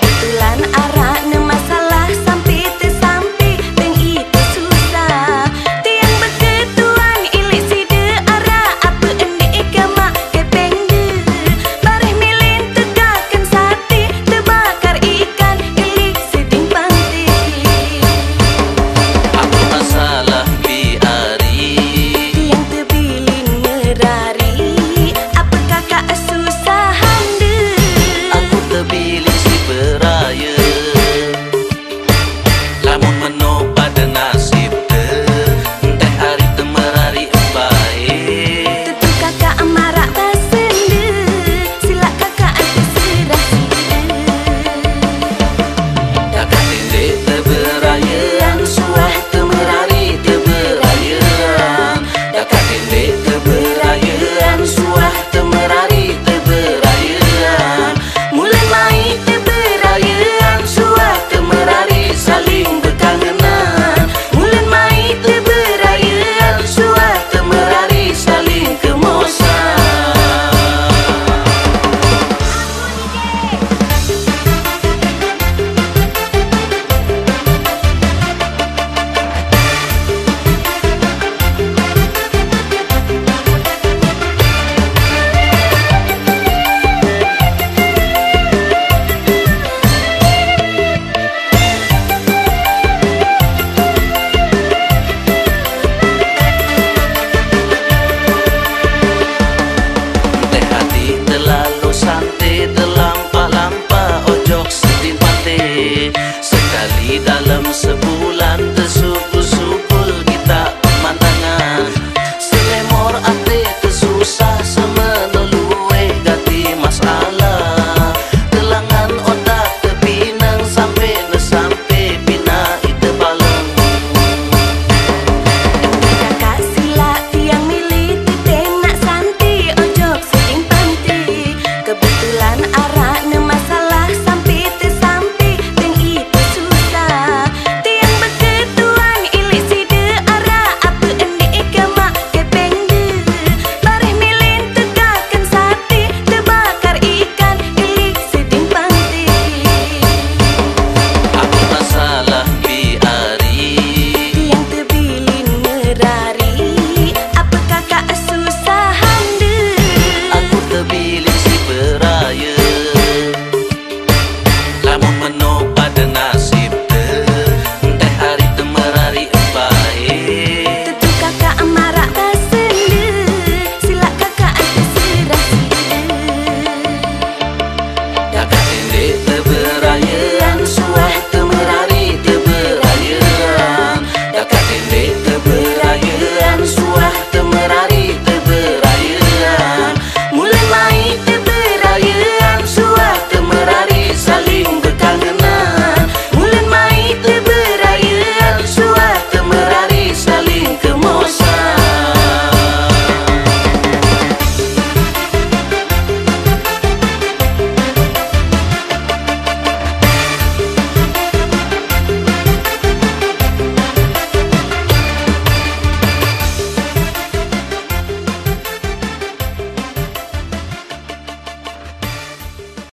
kebetulan